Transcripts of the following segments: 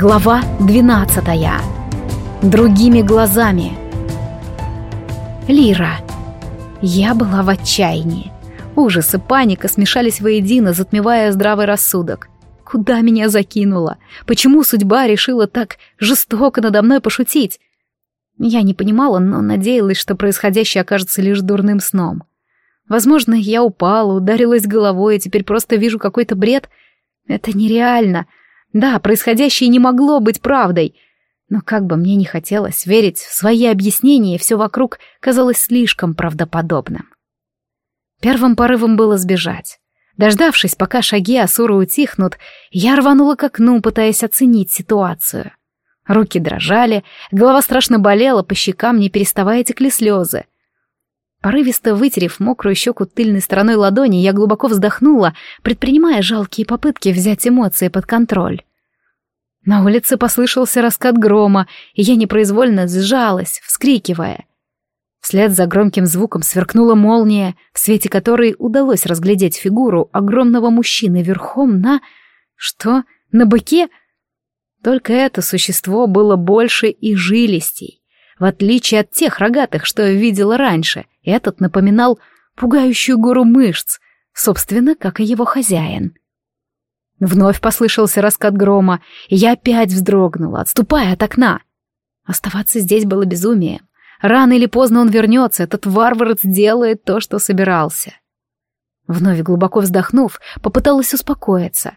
Глава 12. Другими глазами. Лира. Я была в отчаянии. Ужас и паника смешались воедино, затмевая здравый рассудок. Куда меня закинуло? Почему судьба решила так жестоко надо мной пошутить? Я не понимала, но надеялась, что происходящее окажется лишь дурным сном. Возможно, я упала, ударилась головой, и теперь просто вижу какой-то бред. Это нереально — да, происходящее не могло быть правдой, но как бы мне не хотелось верить в свои объяснения, все вокруг казалось слишком правдоподобным. Первым порывом было сбежать. Дождавшись, пока шаги Асуры утихнут, я рванула к окну, пытаясь оценить ситуацию. Руки дрожали, голова страшно болела, по щекам не переставая текли слезы. Порывисто вытерев мокрую щеку тыльной стороной ладони, я глубоко вздохнула, предпринимая жалкие попытки взять эмоции под контроль. На улице послышался раскат грома, и я непроизвольно сжалась, вскрикивая. Вслед за громким звуком сверкнула молния, в свете которой удалось разглядеть фигуру огромного мужчины верхом на... Что? На быке? Только это существо было больше и жилистей, в отличие от тех рогатых, что я видела раньше, этот напоминал пугающую гору мышц, собственно, как и его хозяин. Вновь послышался раскат грома, и я опять вздрогнула, отступая от окна. Оставаться здесь было безумием. Рано или поздно он вернется, этот варвар сделает то, что собирался. Вновь глубоко вздохнув, попыталась успокоиться,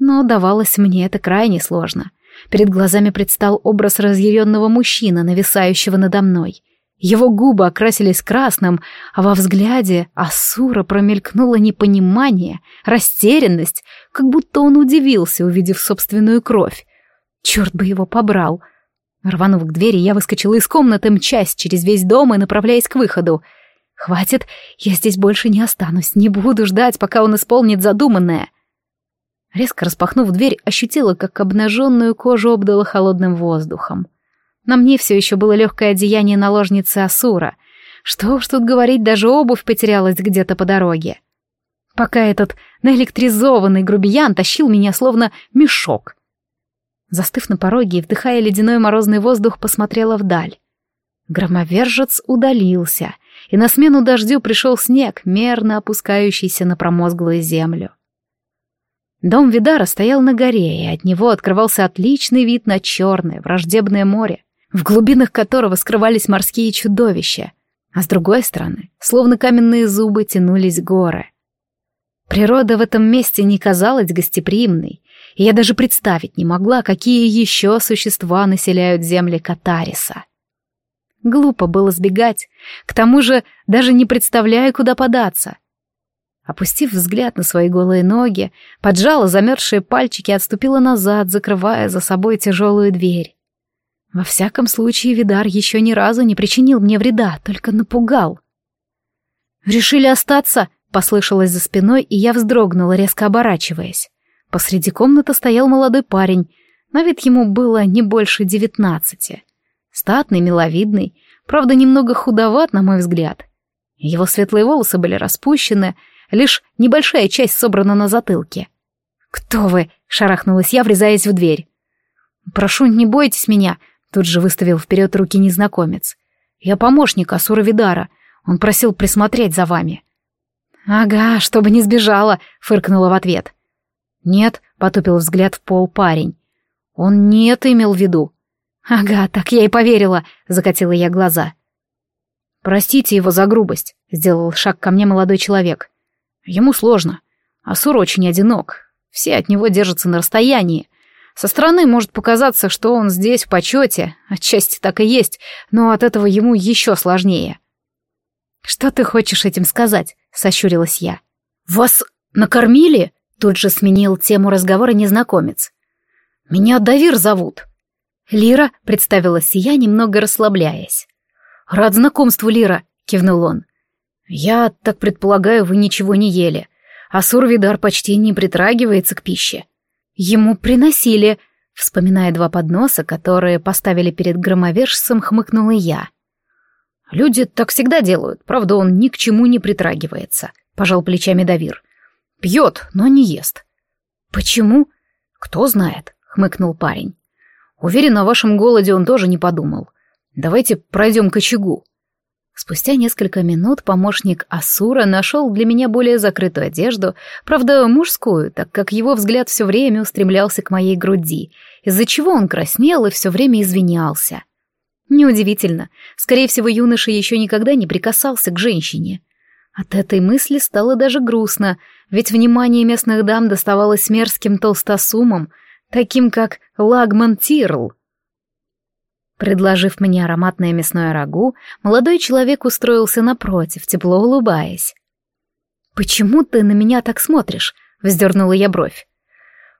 но давалось мне это крайне сложно. Перед глазами предстал образ разъяренного мужчины, нависающего надо мной — его губы окрасились красным, а во взгляде Асура промелькнуло непонимание, растерянность, как будто он удивился, увидев собственную кровь. Черт бы его побрал. Рванув к двери, я выскочила из комнаты, мчась через весь дом и направляясь к выходу. «Хватит, я здесь больше не останусь, не буду ждать, пока он исполнит задуманное». Резко распахнув дверь, ощутила, как обнаженную кожу обдало холодным воздухом. На мне все еще было легкое одеяние наложницы Асура. Что уж тут говорить, даже обувь потерялась где-то по дороге. Пока этот наэлектризованный грубиян тащил меня словно мешок. Застыв на пороге и вдыхая ледяной морозный воздух, посмотрела вдаль. Громовержец удалился, и на смену дождю пришел снег, мерно опускающийся на промозглую землю. Дом Видара стоял на горе, и от него открывался отличный вид на черное, враждебное море в глубинах которого скрывались морские чудовища, а с другой стороны, словно каменные зубы, тянулись горы. Природа в этом месте не казалась гостеприимной, и я даже представить не могла, какие еще существа населяют земли Катариса. Глупо было сбегать, к тому же даже не представляя, куда податься. Опустив взгляд на свои голые ноги, поджала замерзшие пальчики и отступила назад, закрывая за собой тяжелую дверь. Во всяком случае, Видар еще ни разу не причинил мне вреда, только напугал. «Решили остаться?» — послышалось за спиной, и я вздрогнула, резко оборачиваясь. Посреди комнаты стоял молодой парень, на вид ему было не больше девятнадцати. Статный, миловидный, правда, немного худоват, на мой взгляд. Его светлые волосы были распущены, лишь небольшая часть собрана на затылке. «Кто вы?» — шарахнулась я, врезаясь в дверь. «Прошу, не бойтесь меня», Тут же выставил вперед руки незнакомец. «Я помощник Асура Видара. Он просил присмотреть за вами». «Ага, чтобы не сбежала», — фыркнула в ответ. «Нет», — потупил взгляд в пол парень. «Он не это имел в виду». «Ага, так я и поверила», — закатила я глаза. «Простите его за грубость», — сделал шаг ко мне молодой человек. «Ему сложно. Асур очень одинок. Все от него держатся на расстоянии. Со стороны может показаться, что он здесь в почете, отчасти так и есть, но от этого ему еще сложнее. «Что ты хочешь этим сказать?» — сощурилась я. «Вас накормили?» — тут же сменил тему разговора незнакомец. «Меня Давир зовут». «Лира», — представилась я, немного расслабляясь. «Рад знакомству, Лира», — кивнул он. «Я так предполагаю, вы ничего не ели, а Сурвидар почти не притрагивается к пище». Ему приносили, вспоминая два подноса, которые поставили перед громовержцем, хмыкнула я. Люди так всегда делают, правда, он ни к чему не притрагивается, пожал плечами Давир. Пьет, но не ест. Почему? Кто знает, хмыкнул парень. Уверен, о вашем голоде он тоже не подумал. Давайте пройдем к очагу». Спустя несколько минут помощник Асура нашел для меня более закрытую одежду, правда, мужскую, так как его взгляд все время устремлялся к моей груди, из-за чего он краснел и все время извинялся. Неудивительно, скорее всего, юноша еще никогда не прикасался к женщине. От этой мысли стало даже грустно, ведь внимание местных дам доставалось мерзким толстосумам, таким как Лагман Тирл — Предложив мне ароматное мясное рагу, молодой человек устроился напротив, тепло улыбаясь. «Почему ты на меня так смотришь?» — вздернула я бровь.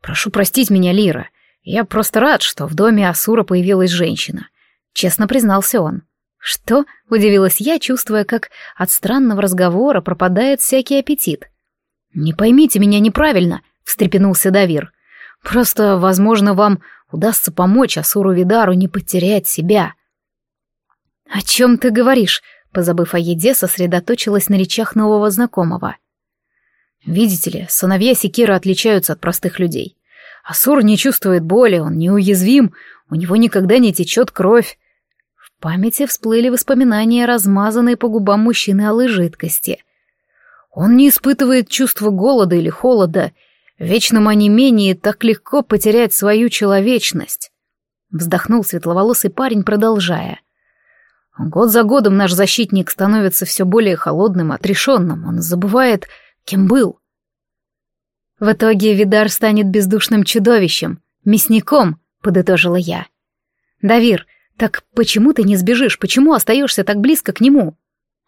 «Прошу простить меня, Лира. Я просто рад, что в доме Асура появилась женщина», — честно признался он. «Что?» — удивилась я, чувствуя, как от странного разговора пропадает всякий аппетит. «Не поймите меня неправильно», — встрепенулся Давир. «Просто, возможно, вам удастся помочь Асуру Видару не потерять себя. «О чем ты говоришь?» Позабыв о еде, сосредоточилась на речах нового знакомого. «Видите ли, сыновья Секира отличаются от простых людей. Асур не чувствует боли, он неуязвим, у него никогда не течет кровь. В памяти всплыли воспоминания, размазанные по губам мужчины алой жидкости. Он не испытывает чувства голода или холода в вечном онемении так легко потерять свою человечность. Вздохнул светловолосый парень, продолжая. Год за годом наш защитник становится все более холодным, отрешенным. Он забывает, кем был. В итоге Видар станет бездушным чудовищем, мясником, подытожила я. Давир, так почему ты не сбежишь? Почему остаешься так близко к нему?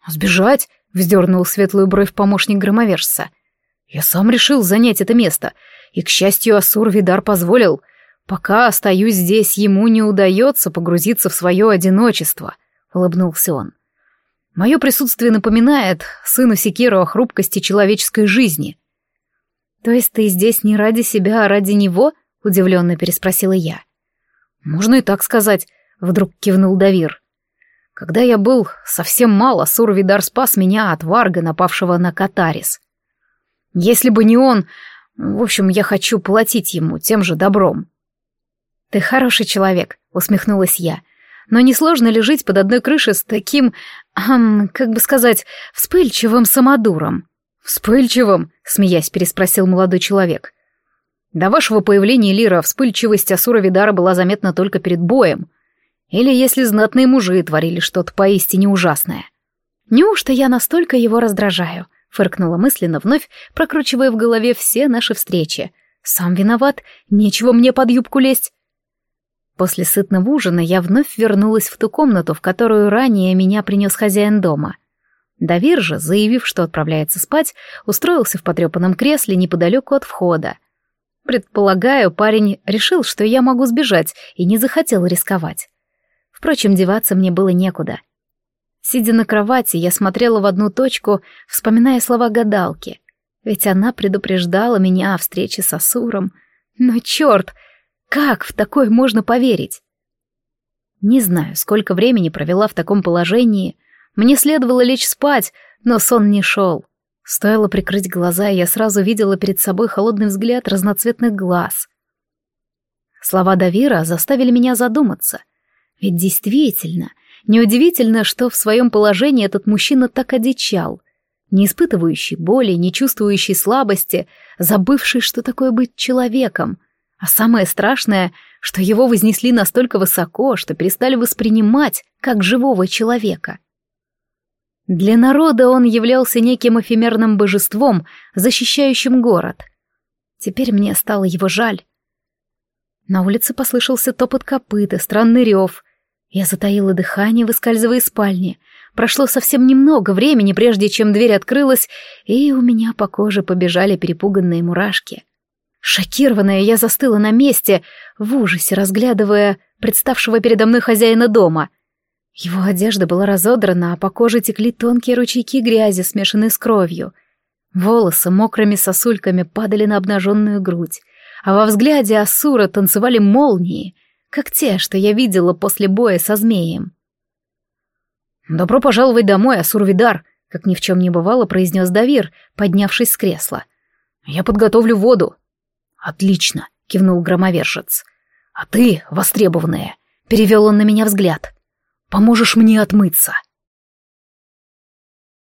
Сбежать? Вздернул светлую бровь помощник громовержца. — я сам решил занять это место, и, к счастью, Асур-Видар позволил. Пока остаюсь здесь, ему не удается погрузиться в свое одиночество, — улыбнулся он. Мое присутствие напоминает сыну Секиру о хрупкости человеческой жизни. То есть ты здесь не ради себя, а ради него? — удивленно переспросила я. Можно и так сказать, — вдруг кивнул Давир. Когда я был совсем мал, Асур-Видар спас меня от варга, напавшего на Катарис. Если бы не он... В общем, я хочу платить ему тем же добром. «Ты хороший человек», — усмехнулась я. «Но несложно ли жить под одной крышей с таким, эм, как бы сказать, вспыльчивым самодуром?» «Вспыльчивым?» — смеясь переспросил молодой человек. «До вашего появления, Лира, вспыльчивость Асура Видара была заметна только перед боем. Или если знатные мужи творили что-то поистине ужасное». «Неужто я настолько его раздражаю?» Фыркнула мысленно, вновь прокручивая в голове все наши встречи. «Сам виноват, нечего мне под юбку лезть». После сытного ужина я вновь вернулась в ту комнату, в которую ранее меня принес хозяин дома. Давир же, заявив, что отправляется спать, устроился в потрепанном кресле неподалеку от входа. Предполагаю, парень решил, что я могу сбежать, и не захотел рисковать. Впрочем, деваться мне было некуда — Сидя на кровати, я смотрела в одну точку, вспоминая слова гадалки. Ведь она предупреждала меня о встрече с Асуром. Но черт, как в такое можно поверить? Не знаю, сколько времени провела в таком положении. Мне следовало лечь спать, но сон не шел. Стоило прикрыть глаза, и я сразу видела перед собой холодный взгляд разноцветных глаз. Слова Давира заставили меня задуматься. Ведь действительно, Неудивительно, что в своем положении этот мужчина так одичал, не испытывающий боли, не чувствующий слабости, забывший, что такое быть человеком. А самое страшное, что его вознесли настолько высоко, что перестали воспринимать как живого человека. Для народа он являлся неким эфемерным божеством, защищающим город. Теперь мне стало его жаль. На улице послышался топот копыт странный рев — я затаила дыхание, выскальзывая из спальни. Прошло совсем немного времени, прежде чем дверь открылась, и у меня по коже побежали перепуганные мурашки. Шокированная, я застыла на месте, в ужасе разглядывая представшего передо мной хозяина дома. Его одежда была разодрана, а по коже текли тонкие ручейки грязи, смешанные с кровью. Волосы мокрыми сосульками падали на обнаженную грудь, а во взгляде Асура танцевали молнии — как те, что я видела после боя со змеем. «Добро пожаловать домой, Асурвидар», — как ни в чем не бывало, произнес Давир, поднявшись с кресла. «Я подготовлю воду». «Отлично», — кивнул громовержец. А ты, востребованная, перевел он на меня взгляд, поможешь мне отмыться.